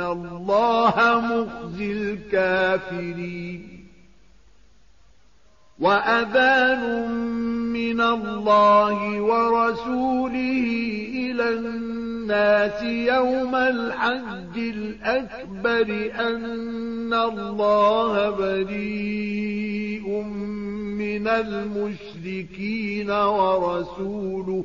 الله مخزي الكافرين وأذان من الله ورسوله إلى الناس يوم الحج الأكبر أن الله بريء من المشركين ورسوله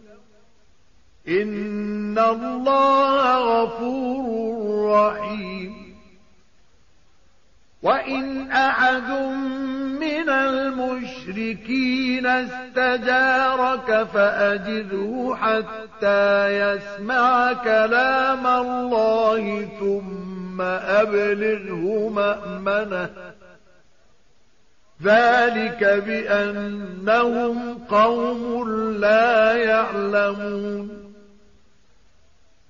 إن الله غفور رحيم وإن أحد من المشركين استجارك فأجده حتى يسمع كلام الله ثم أبلغه مأمنه ذلك بأنهم قوم لا يعلمون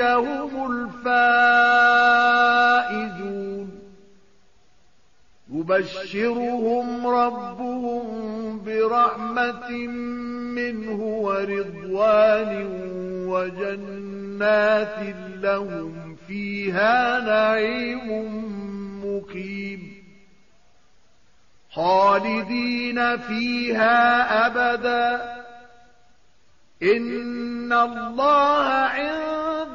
هم الفائزون. يبشرهم ربهم برحمة منه ورضوان وجنات لهم فيها نعيم مقيم. خالدين فيها أبداً. إن الله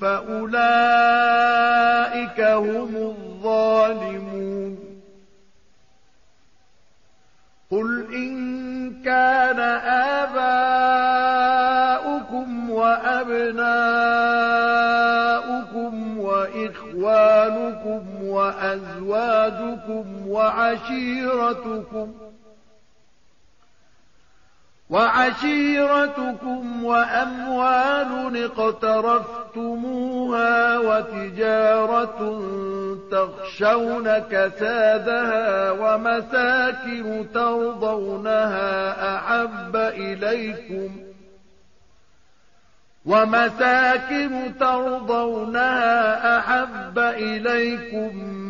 فأولئك هم الظالمون قل إن كان آباؤكم وأبناؤكم وإخوانكم وأزواجكم وعشيرتكم وعشيرتكم وأموال اقترفتموها وتجارة تخشون كسادها ومساكن ترضونها أحب إليكم ومساكن ترضونها أحب إليكم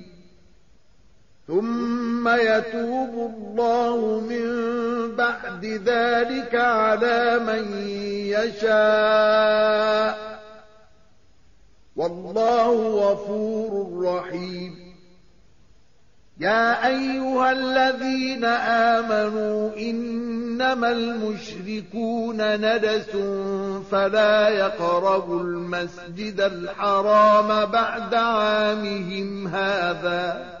ثم يتوب الله من بعد ذلك على من يشاء. والله غفور رحيم. يا أيها الذين آمنوا إنما المشركون ندس فلا يقربوا المسجد الحرام بعد عامهم هذا.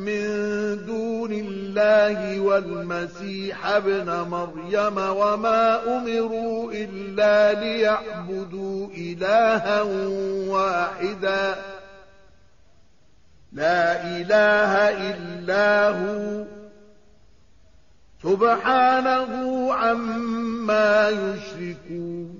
من دون الله والمسيح ابن مريم وما أمروا إلا ليعبدوا إلها واحدا. لا إله إلا هو. سبحانه عما يشركون.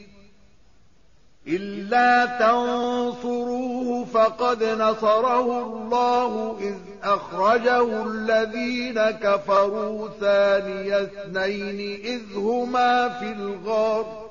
إلا تنصروه فقد نصره الله إذ أخرجه الذين كفروا ثاني اثنين إذ هما في الغار.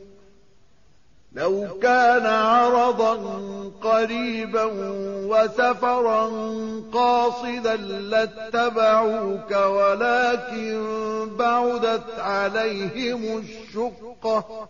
لو كان عرضا قريبا وسفرا قاصدا لاتبعوك ولكن بعدت عليهم الشقة.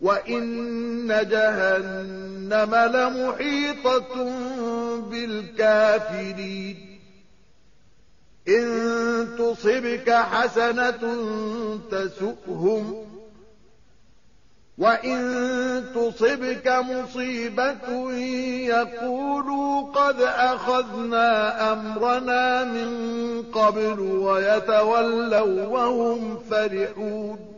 وإن جهنم لمحيطة بالكافرين إن تصبك حسنة تسؤهم وإن تصبك مصيبة يقولوا قد أخذنا أمرنا من قبل ويتولوا وهم فرحون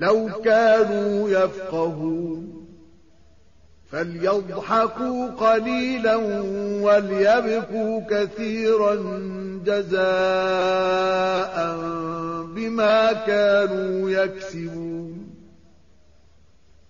لو كانوا يفقهون. فليضحكوا قليلا وليبكوا كثيرا جزاء بما كانوا يكسبون.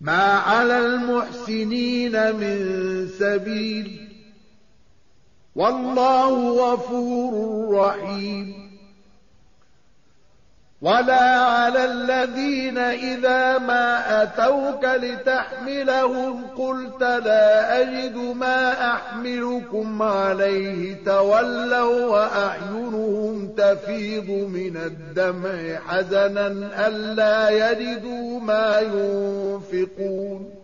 ما على المحسنين من سبيل. والله غفور رحيم. ولا على الذين إذا ما أتوك لتحملهم قلت لا أجد ما أحملكم عليه تولوا وأعينهم تفيض من الدمع حزنا ألا يجدوا ما ينفقون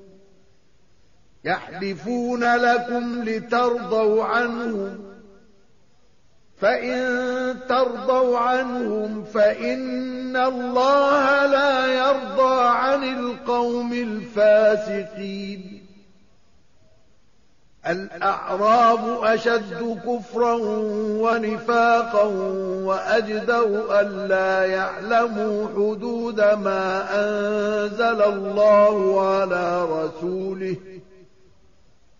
يحلفون لكم لترضوا عنهم. فإن ترضوا عنهم فإن الله لا يرضى عن القوم الفاسقين. الأعراب أشد كفرا ونفاقا وأجدوا ألا يعلموا حدود ما أنزل الله على رسوله.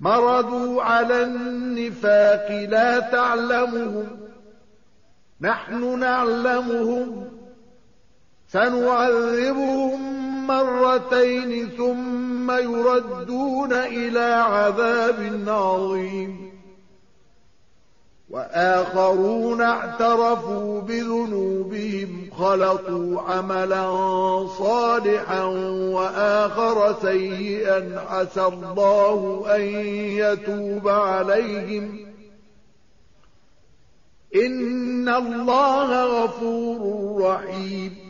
مردوا على النفاق لا تعلمهم. نحن نعلمهم. سنعذبهم مرتين ثم يردون إلى عذاب عظيم. وآخرون اعترفوا بذنوبهم خلطوا عملا صالحا وآخر سيئا عسى الله أن يتوب عليهم. إن الله غفور رحيم.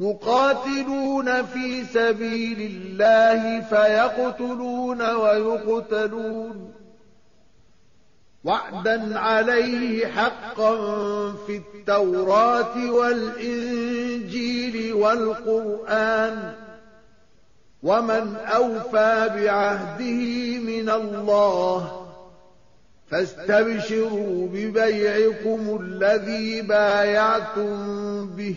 يقاتلون في سبيل الله فيقتلون ويقتلون. وعدا عليه حقا في التوراة والإنجيل والقرآن. ومن أوفى بعهده من الله فاستبشروا ببيعكم الذي بايعتم به.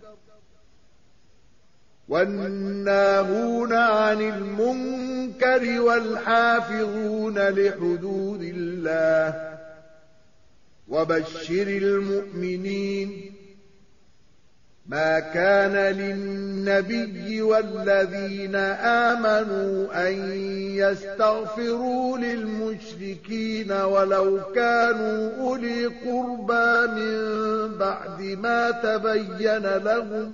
والناهون عن المنكر والحافظون لحدود الله وبشر المؤمنين ما كان للنبي والذين آمنوا أن يستغفروا للمشركين ولو كانوا أولي قربى من بعد ما تبين لهم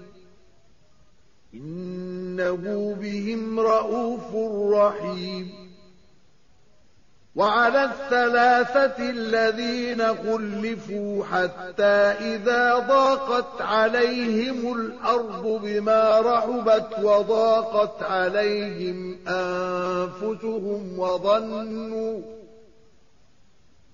إنه بهم رؤوف رحيم. وعلى الثلاثة الذين خلفوا حتى إذا ضاقت عليهم الأرض بما رحبت وضاقت عليهم أنفسهم وظنوا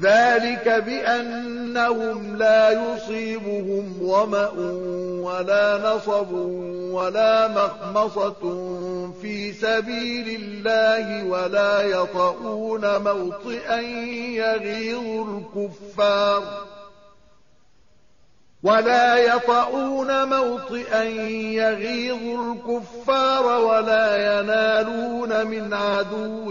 ذلك بأنهم لا يصيبهم ظمأ ولا نصب ولا مخمصة في سبيل الله ولا يطؤون موطئا يغيظ الكفار ولا يطؤون موطئا يغيظ الكفار ولا ينالون من عدو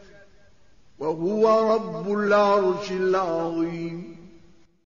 وهو رب العرش العظيم.